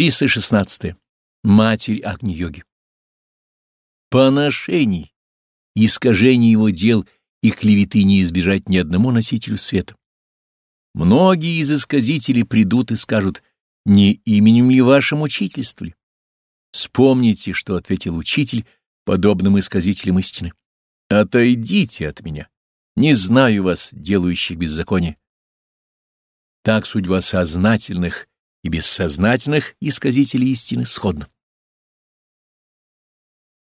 316. Матерь Агни-йоги. Поношений, искажений его дел и клеветы не избежать ни одному носителю света. Многие из исказителей придут и скажут, не именем ли вашим учительствовали? Вспомните, что ответил учитель подобным исказителям истины. Отойдите от меня, не знаю вас, делающих беззаконие. Так судьба сознательных и бессознательных исказителей истины сходна.